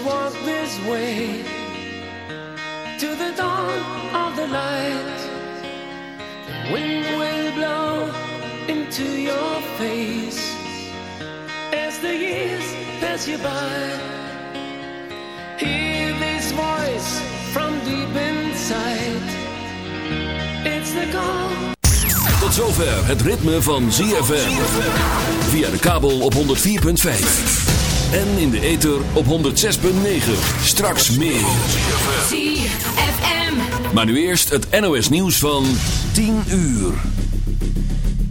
walk this way to the dawn of the light. The wind will blow into your face as the years pass you by. Hear this voice from deep inside. It's the call. Tot zover het ritme van ZFM. Via de kabel op 104.5. En in de ether op 106.9. Straks meer. ZFM. Maar nu eerst het NOS nieuws van 10 uur.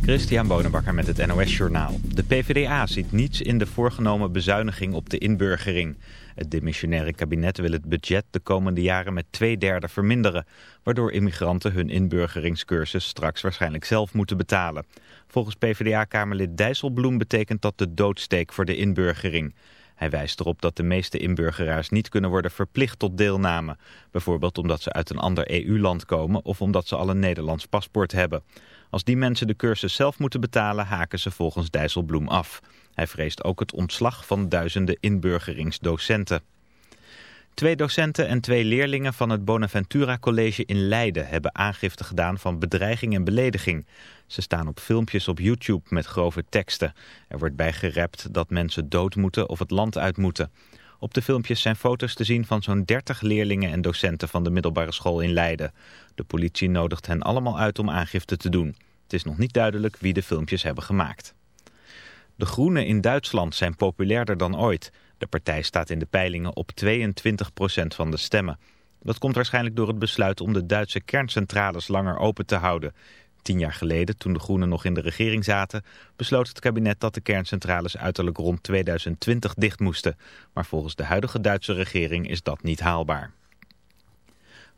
Christian Bonenbakker met het NOS Journaal. De PvdA ziet niets in de voorgenomen bezuiniging op de inburgering. Het demissionaire kabinet wil het budget de komende jaren met twee derde verminderen... waardoor immigranten hun inburgeringscursus straks waarschijnlijk zelf moeten betalen. Volgens PvdA-kamerlid Dijsselbloem betekent dat de doodsteek voor de inburgering. Hij wijst erop dat de meeste inburgeraars niet kunnen worden verplicht tot deelname. Bijvoorbeeld omdat ze uit een ander EU-land komen of omdat ze al een Nederlands paspoort hebben. Als die mensen de cursus zelf moeten betalen, haken ze volgens Dijsselbloem af. Hij vreest ook het ontslag van duizenden inburgeringsdocenten. Twee docenten en twee leerlingen van het Bonaventura College in Leiden hebben aangifte gedaan van bedreiging en belediging. Ze staan op filmpjes op YouTube met grove teksten. Er wordt bij gerept dat mensen dood moeten of het land uit moeten. Op de filmpjes zijn foto's te zien van zo'n 30 leerlingen en docenten van de middelbare school in Leiden. De politie nodigt hen allemaal uit om aangifte te doen. Het is nog niet duidelijk wie de filmpjes hebben gemaakt. De Groenen in Duitsland zijn populairder dan ooit. De partij staat in de peilingen op 22% van de stemmen. Dat komt waarschijnlijk door het besluit om de Duitse kerncentrales langer open te houden. Tien jaar geleden, toen de Groenen nog in de regering zaten, besloot het kabinet dat de kerncentrales uiterlijk rond 2020 dicht moesten. Maar volgens de huidige Duitse regering is dat niet haalbaar.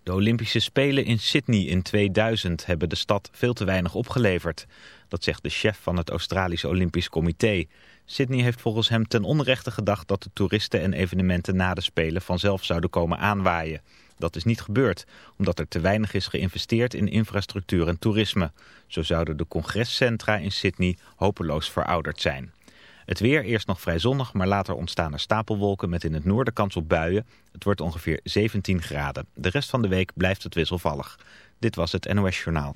De Olympische Spelen in Sydney in 2000 hebben de stad veel te weinig opgeleverd. Dat zegt de chef van het Australische Olympisch Comité. Sydney heeft volgens hem ten onrechte gedacht dat de toeristen en evenementen na de Spelen vanzelf zouden komen aanwaaien. Dat is niet gebeurd, omdat er te weinig is geïnvesteerd in infrastructuur en toerisme. Zo zouden de congrescentra in Sydney hopeloos verouderd zijn. Het weer eerst nog vrij zonnig, maar later ontstaan er stapelwolken met in het noorden kans op buien. Het wordt ongeveer 17 graden. De rest van de week blijft het wisselvallig. Dit was het NOS Journaal.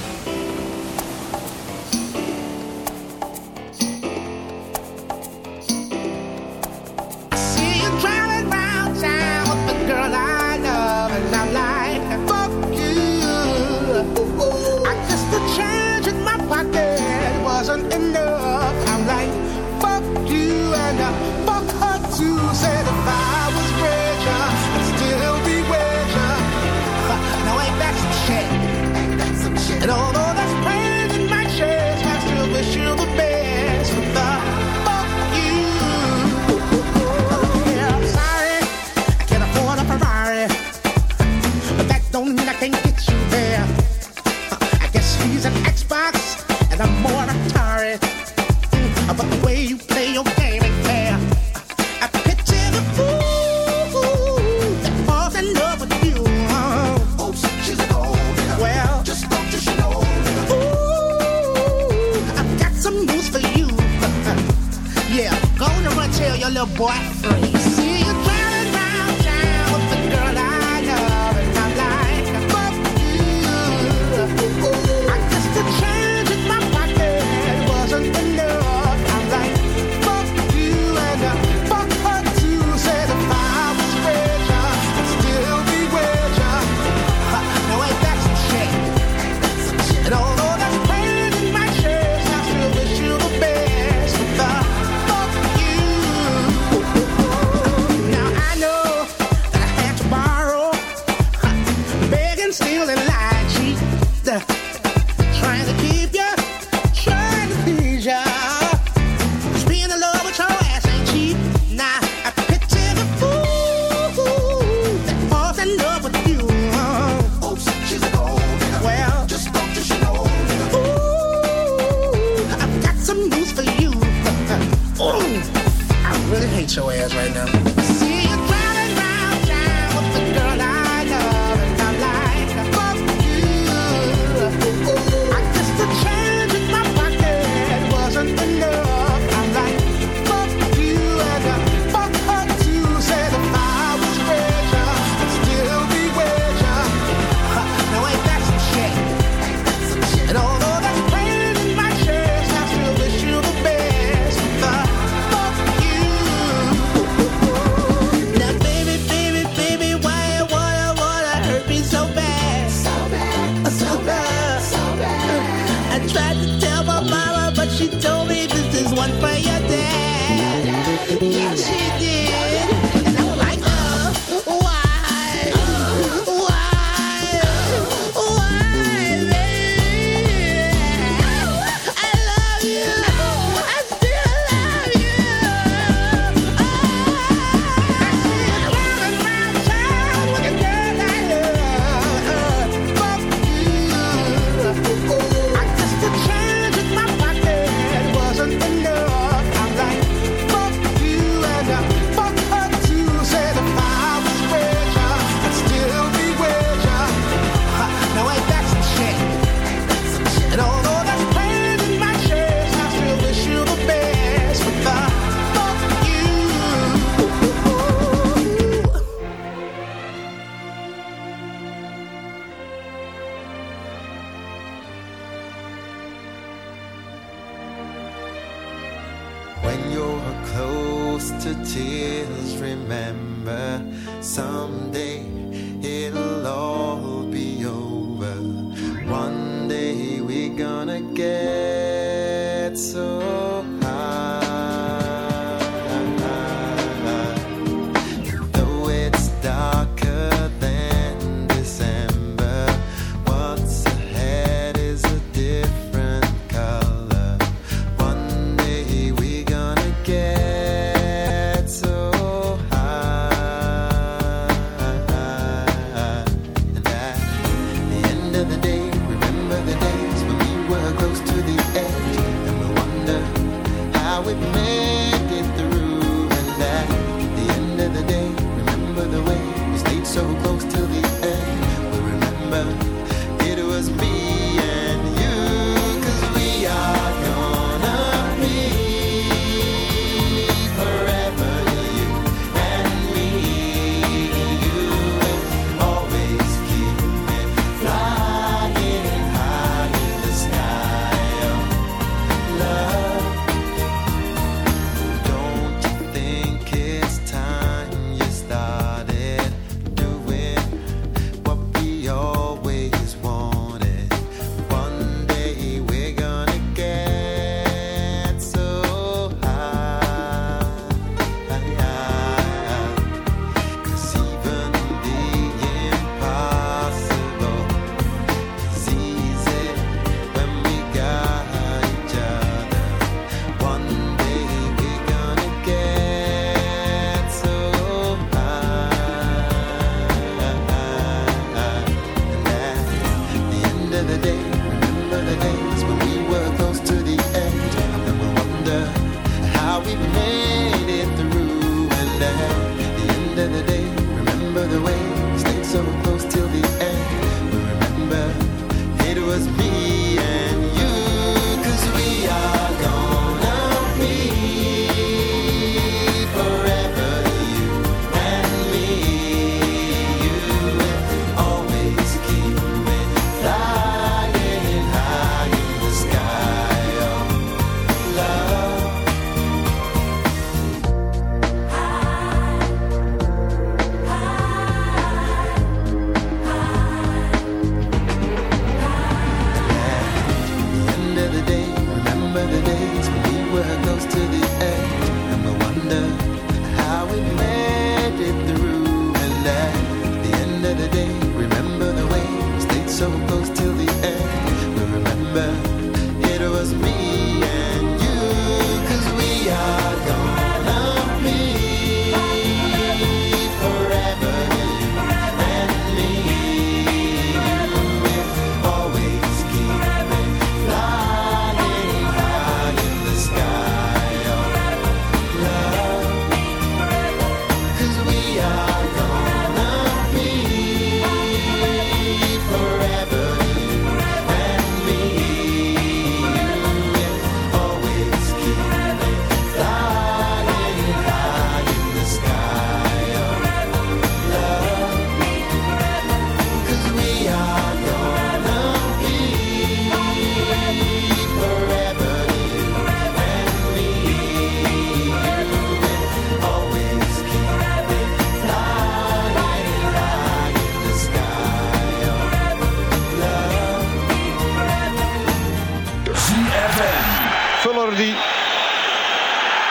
and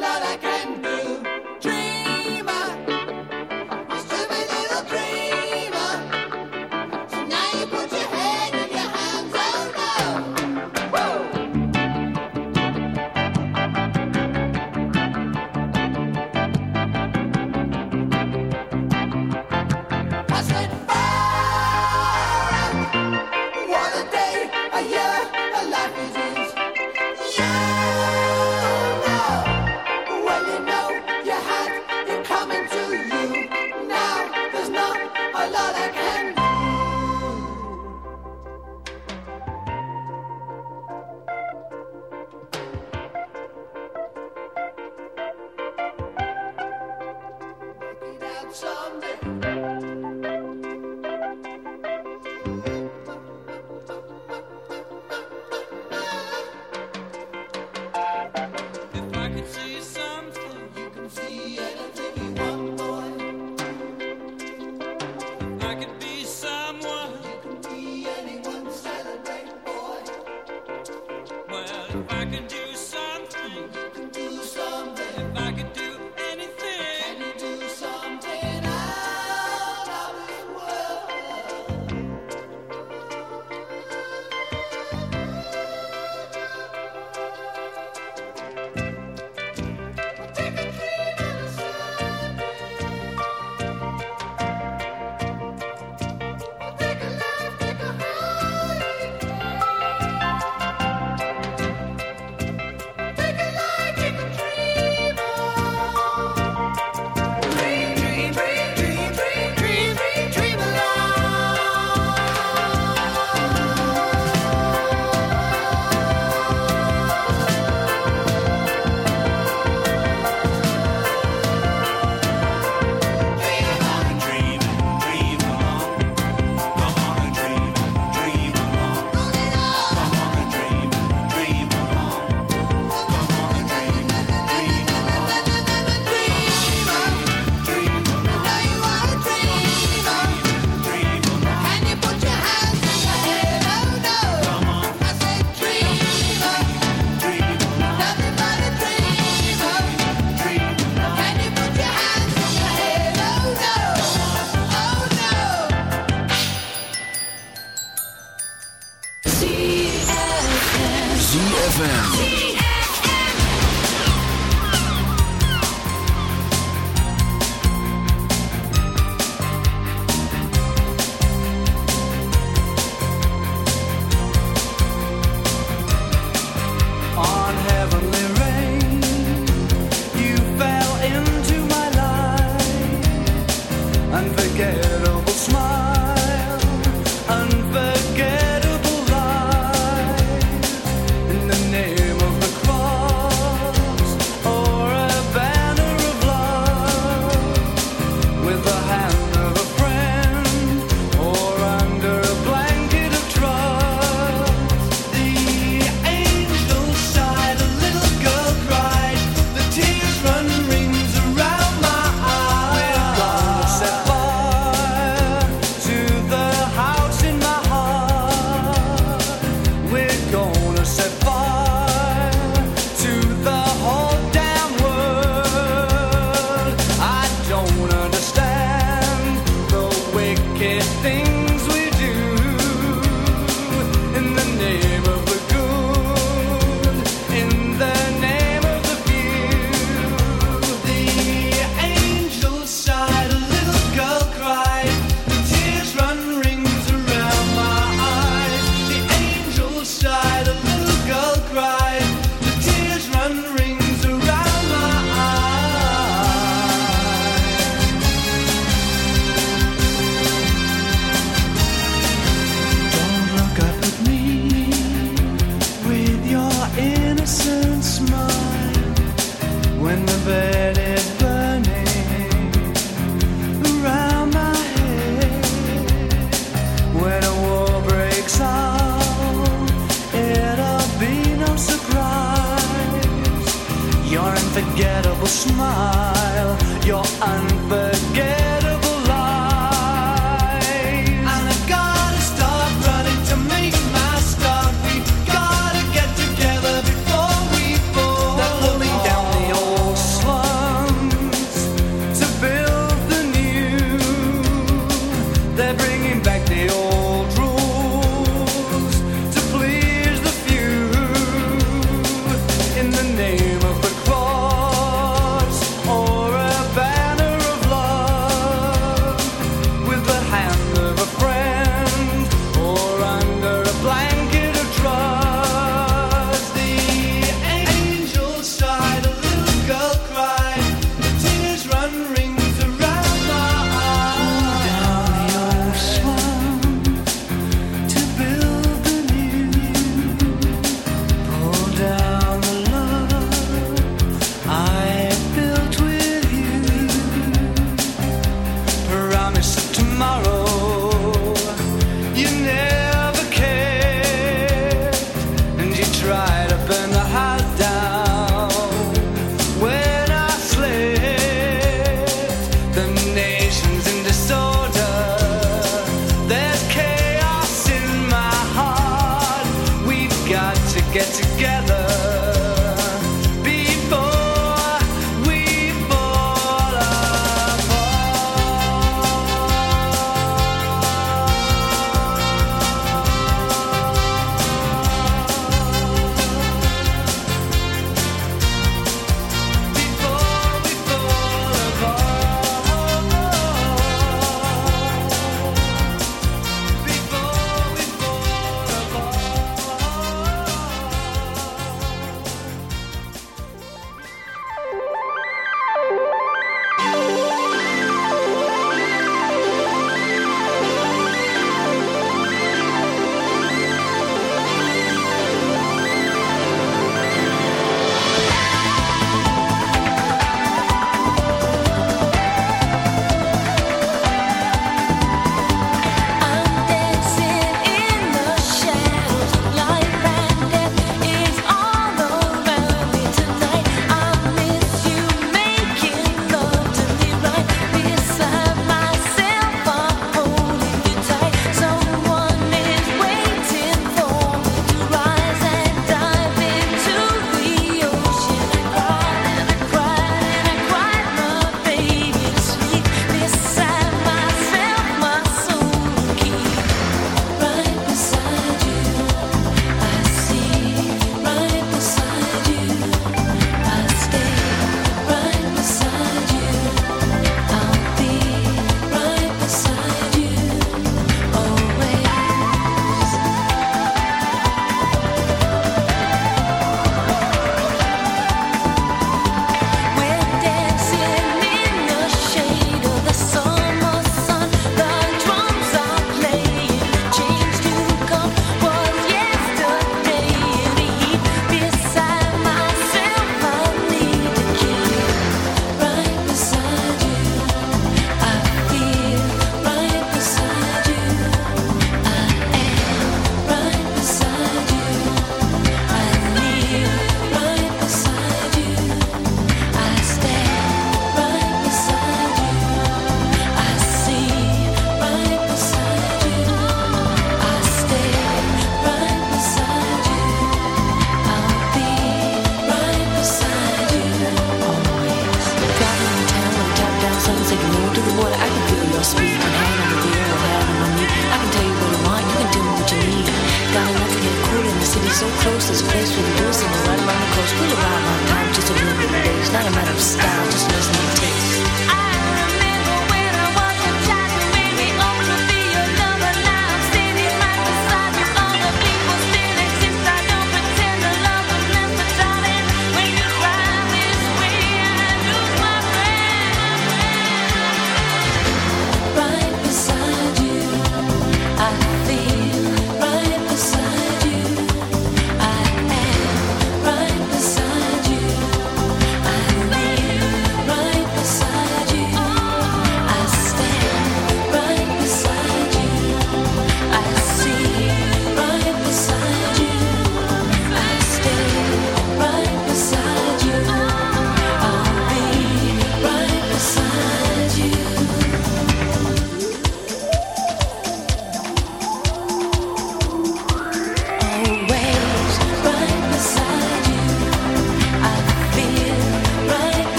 la da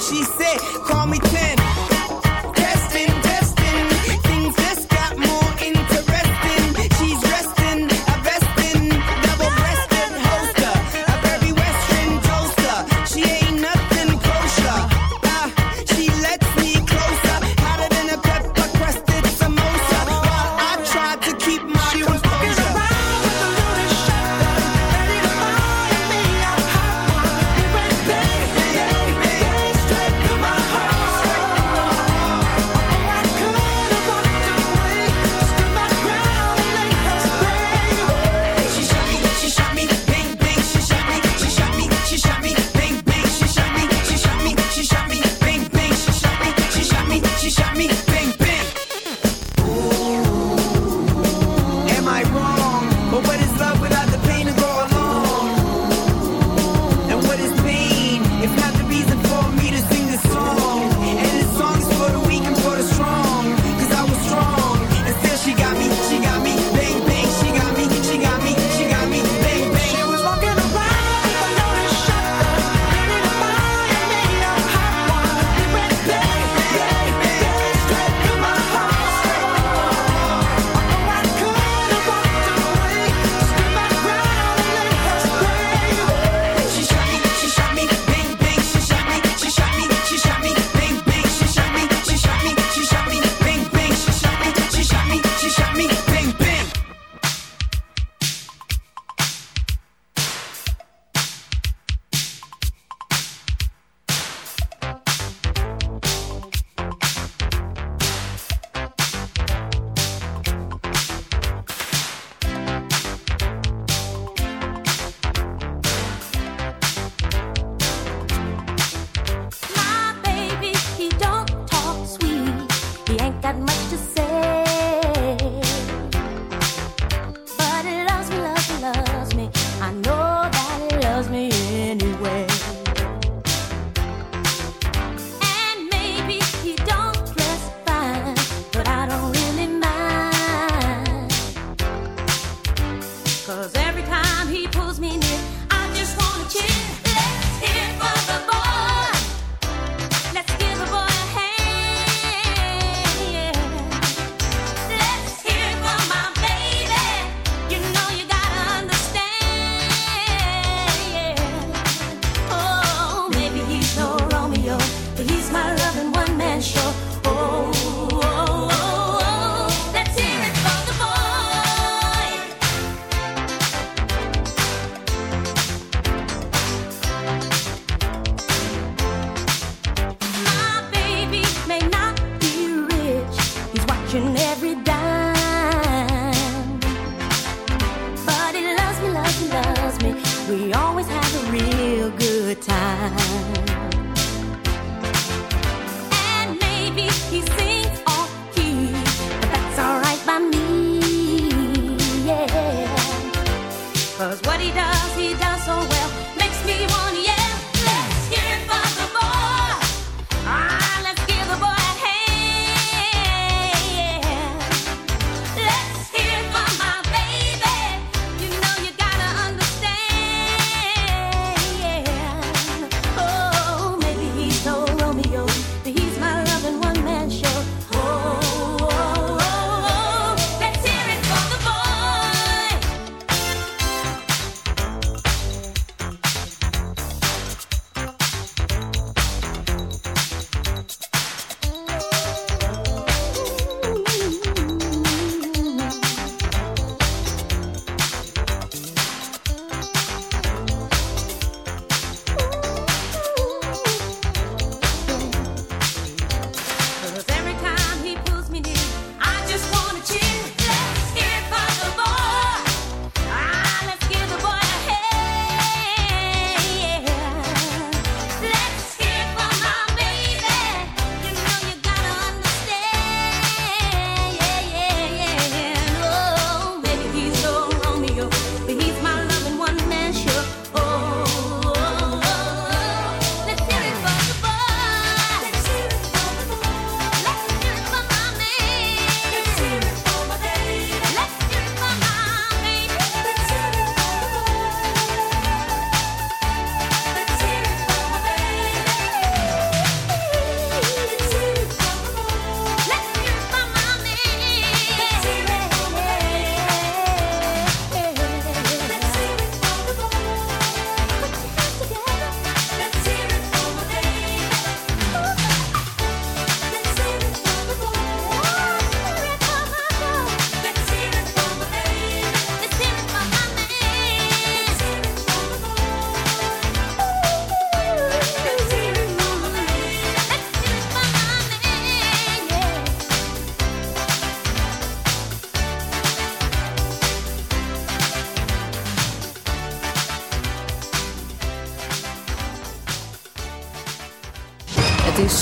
she said,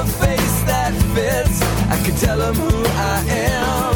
a face that fits. I can tell them who I am.